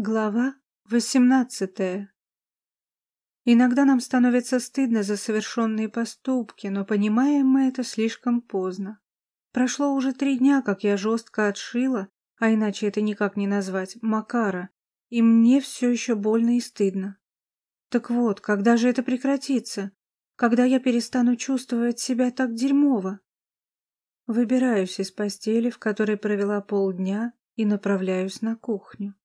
Глава восемнадцатая Иногда нам становится стыдно за совершенные поступки, но понимаем мы это слишком поздно. Прошло уже три дня, как я жестко отшила, а иначе это никак не назвать, Макара, и мне все еще больно и стыдно. Так вот, когда же это прекратится? Когда я перестану чувствовать себя так дерьмово? Выбираюсь из постели, в которой провела полдня, и направляюсь на кухню.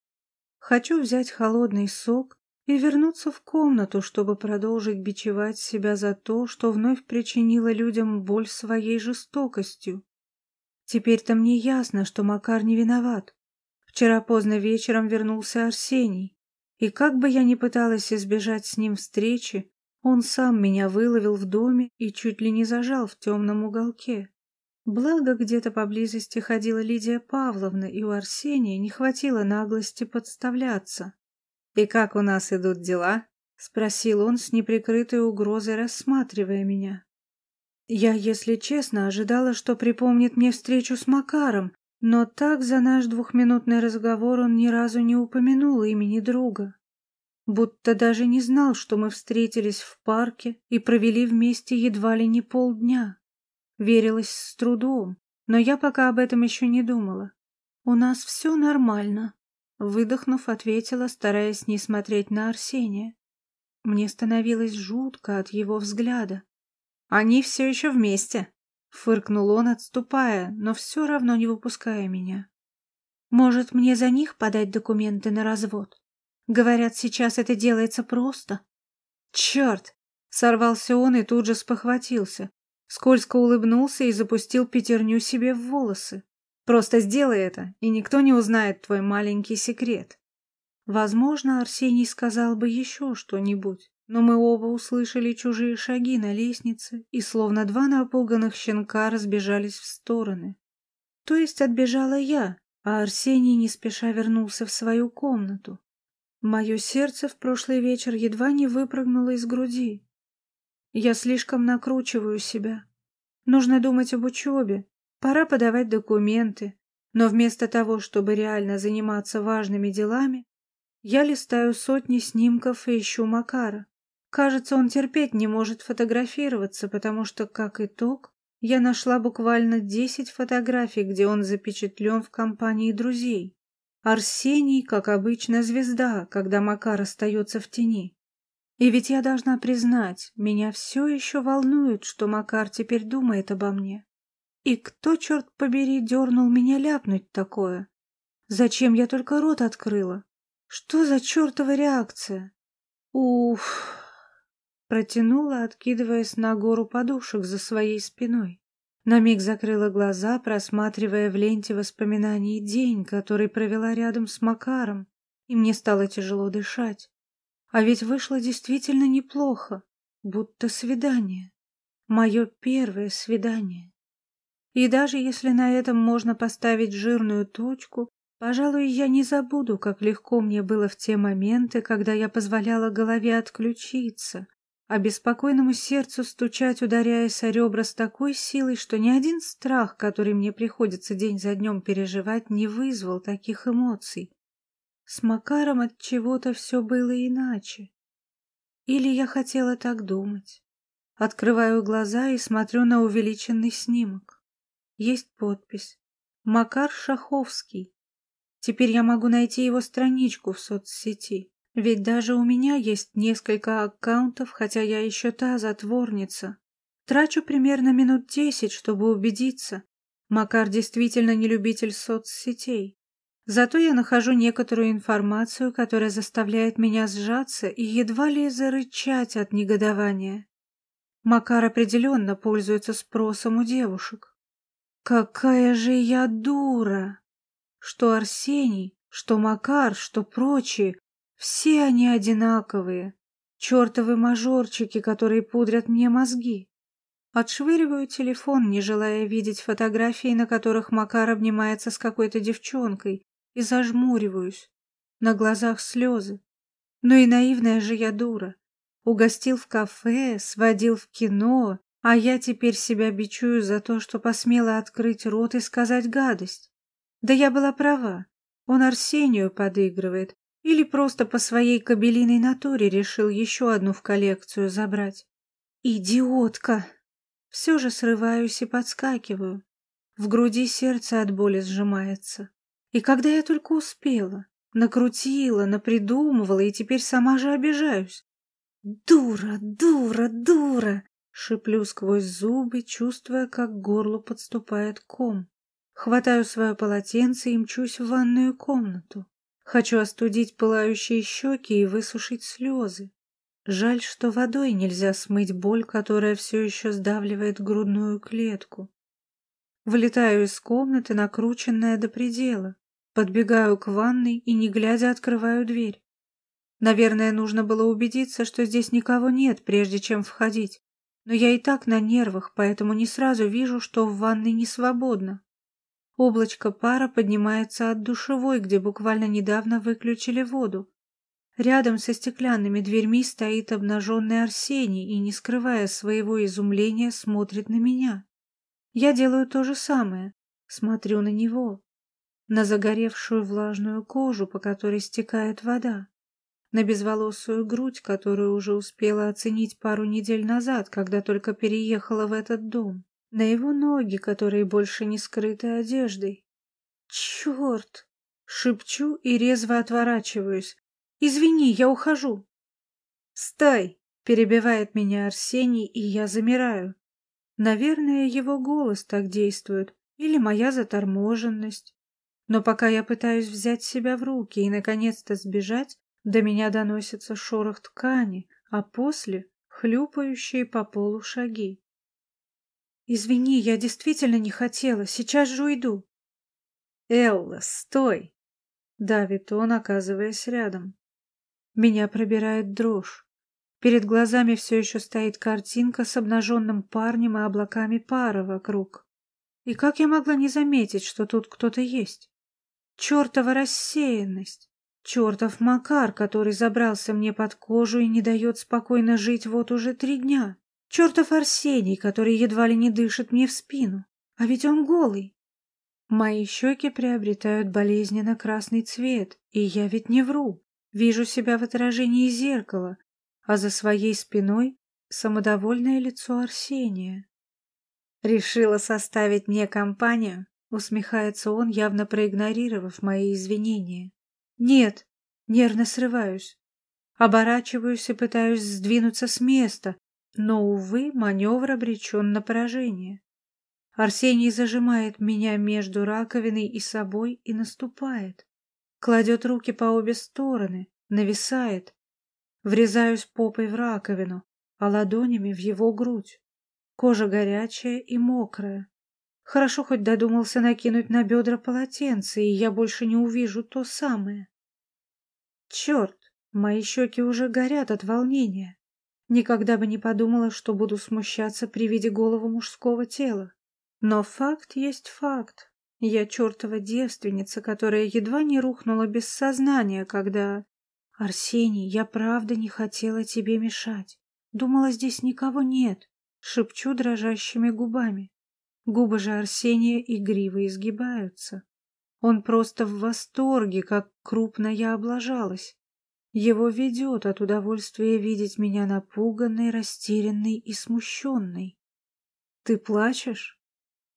Хочу взять холодный сок и вернуться в комнату, чтобы продолжить бичевать себя за то, что вновь причинила людям боль своей жестокостью. Теперь-то мне ясно, что Макар не виноват. Вчера поздно вечером вернулся Арсений, и как бы я ни пыталась избежать с ним встречи, он сам меня выловил в доме и чуть ли не зажал в темном уголке. Благо, где-то поблизости ходила Лидия Павловна, и у Арсения не хватило наглости подставляться. «И как у нас идут дела?» — спросил он с неприкрытой угрозой, рассматривая меня. Я, если честно, ожидала, что припомнит мне встречу с Макаром, но так за наш двухминутный разговор он ни разу не упомянул имени друга. Будто даже не знал, что мы встретились в парке и провели вместе едва ли не полдня. Верилось с трудом, но я пока об этом еще не думала. «У нас все нормально», — выдохнув, ответила, стараясь не смотреть на Арсения. Мне становилось жутко от его взгляда. «Они все еще вместе», — фыркнул он, отступая, но все равно не выпуская меня. «Может, мне за них подать документы на развод? Говорят, сейчас это делается просто». «Черт!» — сорвался он и тут же спохватился. Скользко улыбнулся и запустил пятерню себе в волосы. «Просто сделай это, и никто не узнает твой маленький секрет». Возможно, Арсений сказал бы еще что-нибудь, но мы оба услышали чужие шаги на лестнице и словно два напуганных щенка разбежались в стороны. То есть отбежала я, а Арсений не спеша вернулся в свою комнату. Мое сердце в прошлый вечер едва не выпрыгнуло из груди. Я слишком накручиваю себя. Нужно думать об учебе, пора подавать документы. Но вместо того, чтобы реально заниматься важными делами, я листаю сотни снимков и ищу Макара. Кажется, он терпеть не может фотографироваться, потому что, как итог, я нашла буквально десять фотографий, где он запечатлен в компании друзей. Арсений, как обычно, звезда, когда Макар остается в тени. И ведь я должна признать, меня все еще волнует, что Макар теперь думает обо мне. И кто, черт побери, дернул меня ляпнуть такое? Зачем я только рот открыла? Что за чертова реакция? Уф! Протянула, откидываясь на гору подушек за своей спиной. На миг закрыла глаза, просматривая в ленте воспоминаний день, который провела рядом с Макаром, и мне стало тяжело дышать. А ведь вышло действительно неплохо, будто свидание. Мое первое свидание. И даже если на этом можно поставить жирную точку, пожалуй, я не забуду, как легко мне было в те моменты, когда я позволяла голове отключиться, а беспокойному сердцу стучать, ударяясь о ребра с такой силой, что ни один страх, который мне приходится день за днем переживать, не вызвал таких эмоций. С Макаром от чего-то все было иначе. Или я хотела так думать. Открываю глаза и смотрю на увеличенный снимок. Есть подпись. Макар Шаховский. Теперь я могу найти его страничку в соцсети. Ведь даже у меня есть несколько аккаунтов, хотя я еще та затворница. Трачу примерно минут десять, чтобы убедиться. Макар действительно не любитель соцсетей. Зато я нахожу некоторую информацию, которая заставляет меня сжаться и едва ли зарычать от негодования. Макар определенно пользуется спросом у девушек. Какая же я дура! Что Арсений, что Макар, что прочие, все они одинаковые. Чертовы мажорчики, которые пудрят мне мозги. Отшвыриваю телефон, не желая видеть фотографии, на которых Макар обнимается с какой-то девчонкой, и зажмуриваюсь. На глазах слезы. Ну и наивная же я дура. Угостил в кафе, сводил в кино, а я теперь себя бичую за то, что посмела открыть рот и сказать гадость. Да я была права. Он Арсению подыгрывает, Или просто по своей кабелиной натуре решил еще одну в коллекцию забрать. Идиотка! Все же срываюсь и подскакиваю. В груди сердце от боли сжимается. И когда я только успела, накрутила, напридумывала и теперь сама же обижаюсь. «Дура, дура, дура!» — шиплю сквозь зубы, чувствуя, как к горлу подступает ком. Хватаю свое полотенце и мчусь в ванную комнату. Хочу остудить пылающие щеки и высушить слезы. Жаль, что водой нельзя смыть боль, которая все еще сдавливает грудную клетку. Вылетаю из комнаты, накрученная до предела. Подбегаю к ванной и, не глядя, открываю дверь. Наверное, нужно было убедиться, что здесь никого нет, прежде чем входить. Но я и так на нервах, поэтому не сразу вижу, что в ванной не свободно. Облачко пара поднимается от душевой, где буквально недавно выключили воду. Рядом со стеклянными дверьми стоит обнаженный Арсений и, не скрывая своего изумления, смотрит на меня. Я делаю то же самое, смотрю на него, на загоревшую влажную кожу, по которой стекает вода, на безволосую грудь, которую уже успела оценить пару недель назад, когда только переехала в этот дом, на его ноги, которые больше не скрыты одеждой. «Черт!» — шепчу и резво отворачиваюсь. «Извини, я ухожу». «Стой!» — перебивает меня Арсений, и я замираю. Наверное, его голос так действует, или моя заторможенность. Но пока я пытаюсь взять себя в руки и наконец-то сбежать, до меня доносится шорох ткани, а после — хлюпающие по полу шаги. «Извини, я действительно не хотела, сейчас же уйду». «Элла, стой!» — давит он, оказываясь рядом. Меня пробирает дрожь. Перед глазами все еще стоит картинка с обнаженным парнем и облаками пара вокруг. И как я могла не заметить, что тут кто-то есть? Чертова рассеянность! Чертов Макар, который забрался мне под кожу и не дает спокойно жить вот уже три дня. Чертов Арсений, который едва ли не дышит мне в спину. А ведь он голый. Мои щеки приобретают болезненно красный цвет, и я ведь не вру. Вижу себя в отражении зеркала, а за своей спиной самодовольное лицо Арсения. «Решила составить мне компанию?» — усмехается он, явно проигнорировав мои извинения. «Нет!» — нервно срываюсь. Оборачиваюсь и пытаюсь сдвинуться с места, но, увы, маневр обречен на поражение. Арсений зажимает меня между раковиной и собой и наступает кладет руки по обе стороны, нависает. Врезаюсь попой в раковину, а ладонями в его грудь. Кожа горячая и мокрая. Хорошо хоть додумался накинуть на бедра полотенце, и я больше не увижу то самое. Черт, мои щеки уже горят от волнения. Никогда бы не подумала, что буду смущаться при виде голого мужского тела. Но факт есть факт. Я чертова девственница, которая едва не рухнула без сознания, когда... Арсений, я правда не хотела тебе мешать. Думала, здесь никого нет. Шепчу дрожащими губами. Губы же Арсения игриво изгибаются. Он просто в восторге, как крупно я облажалась. Его ведет от удовольствия видеть меня напуганной, растерянной и смущенной. «Ты плачешь?»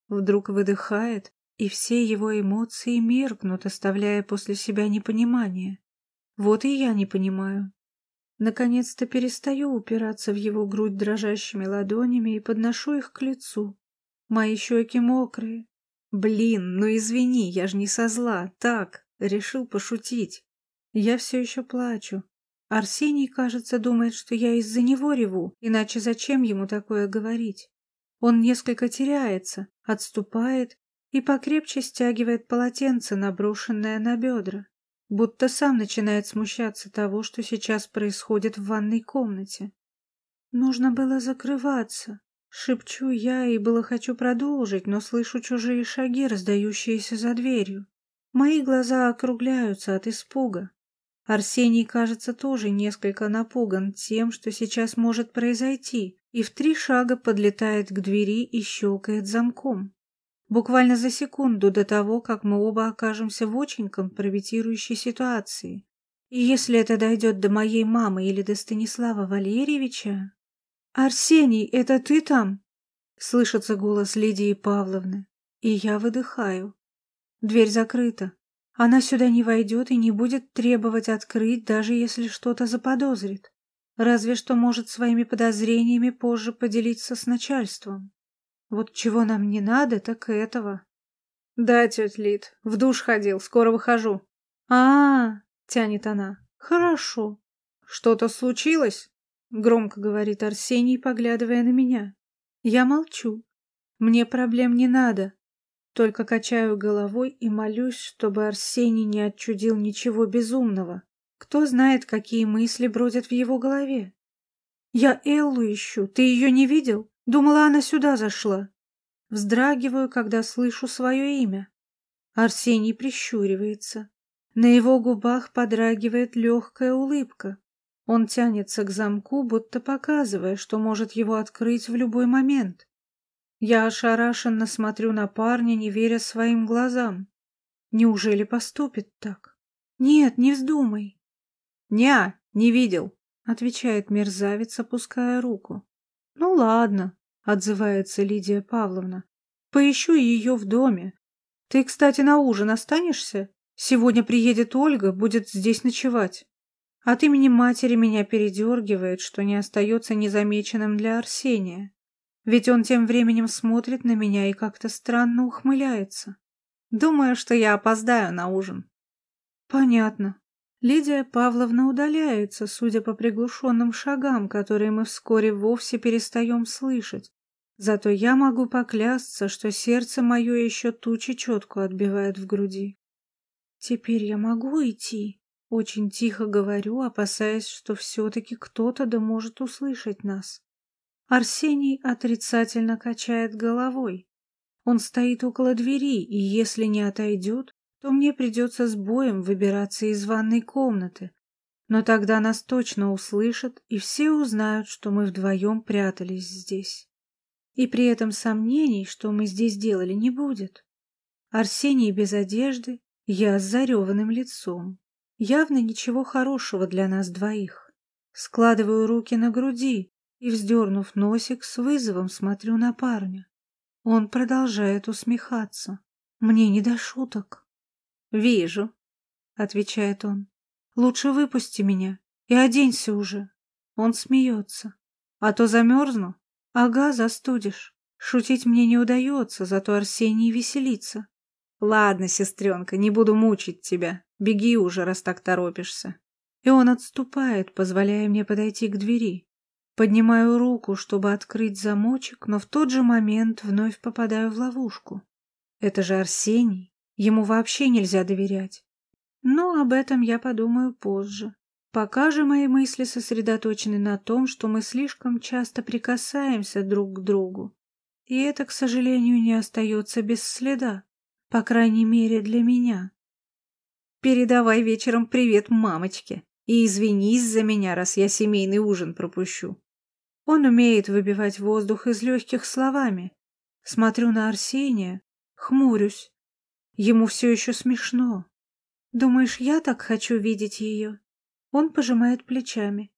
Вдруг выдыхает, и все его эмоции меркнут, оставляя после себя непонимание. Вот и я не понимаю. Наконец-то перестаю упираться в его грудь дрожащими ладонями и подношу их к лицу. Мои щеки мокрые. Блин, ну извини, я же не со зла. Так, решил пошутить. Я все еще плачу. Арсений, кажется, думает, что я из-за него реву, иначе зачем ему такое говорить? Он несколько теряется, отступает и покрепче стягивает полотенце, наброшенное на бедра, будто сам начинает смущаться того, что сейчас происходит в ванной комнате. Нужно было закрываться. Шепчу я и было хочу продолжить, но слышу чужие шаги, раздающиеся за дверью. Мои глаза округляются от испуга. Арсений, кажется, тоже несколько напуган тем, что сейчас может произойти, и в три шага подлетает к двери и щелкает замком. Буквально за секунду до того, как мы оба окажемся в очень компрометирующей ситуации. И если это дойдет до моей мамы или до Станислава Валерьевича... «Арсений, это ты там?» Слышится голос Лидии Павловны, и я выдыхаю. Дверь закрыта. Она сюда не войдет и не будет требовать открыть, даже если что-то заподозрит. Разве что может своими подозрениями позже поделиться с начальством. Вот чего нам не надо, так этого. Да, тетя Лид, в душ ходил, скоро выхожу. А, -а, -а тянет она. Хорошо. Что-то случилось? Громко говорит Арсений, поглядывая на меня. Я молчу. Мне проблем не надо. Только качаю головой и молюсь, чтобы Арсений не отчудил ничего безумного. Кто знает, какие мысли бродят в его голове. Я Эллу ищу. Ты ее не видел? Думала, она сюда зашла. Вздрагиваю, когда слышу свое имя. Арсений прищуривается. На его губах подрагивает легкая улыбка. Он тянется к замку, будто показывая, что может его открыть в любой момент. Я ошарашенно смотрю на парня, не веря своим глазам. Неужели поступит так? Нет, не вздумай. Ня, не видел, отвечает мерзавец, опуская руку. Ну ладно, отзывается Лидия Павловна. Поищу ее в доме. Ты, кстати, на ужин останешься? Сегодня приедет Ольга, будет здесь ночевать. От имени матери меня передергивает, что не остается незамеченным для Арсения. Ведь он тем временем смотрит на меня и как-то странно ухмыляется. Думаю, что я опоздаю на ужин. Понятно. Лидия Павловна удаляется, судя по приглушенным шагам, которые мы вскоре вовсе перестаем слышать. Зато я могу поклясться, что сердце мое еще тучи четко отбивает в груди. Теперь я могу идти? Очень тихо говорю, опасаясь, что все-таки кто-то да может услышать нас. Арсений отрицательно качает головой. Он стоит около двери, и если не отойдет, то мне придется с боем выбираться из ванной комнаты. Но тогда нас точно услышат, и все узнают, что мы вдвоем прятались здесь. И при этом сомнений, что мы здесь делали, не будет. Арсений без одежды, я с зареванным лицом. Явно ничего хорошего для нас двоих. Складываю руки на груди, и, вздернув носик, с вызовом смотрю на парня. Он продолжает усмехаться. Мне не до шуток. «Вижу», — отвечает он. «Лучше выпусти меня и оденься уже». Он смеется. «А то замерзну?» «Ага, застудишь. Шутить мне не удается, зато Арсений веселится». «Ладно, сестренка, не буду мучить тебя. Беги уже, раз так торопишься». И он отступает, позволяя мне подойти к двери. Поднимаю руку, чтобы открыть замочек, но в тот же момент вновь попадаю в ловушку. Это же Арсений, ему вообще нельзя доверять. Но об этом я подумаю позже. Пока же мои мысли сосредоточены на том, что мы слишком часто прикасаемся друг к другу. И это, к сожалению, не остается без следа, по крайней мере для меня. Передавай вечером привет мамочке и извинись за меня, раз я семейный ужин пропущу. Он умеет выбивать воздух из легких словами. Смотрю на Арсения, хмурюсь. Ему все еще смешно. Думаешь, я так хочу видеть ее? Он пожимает плечами.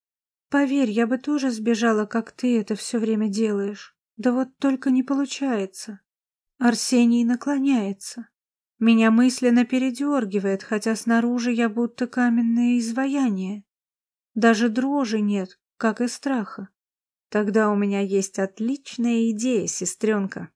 Поверь, я бы тоже сбежала, как ты это все время делаешь. Да вот только не получается. Арсений наклоняется. Меня мысленно передергивает, хотя снаружи я будто каменное изваяние. Даже дрожи нет, как и страха. Тогда у меня есть отличная идея, сестренка.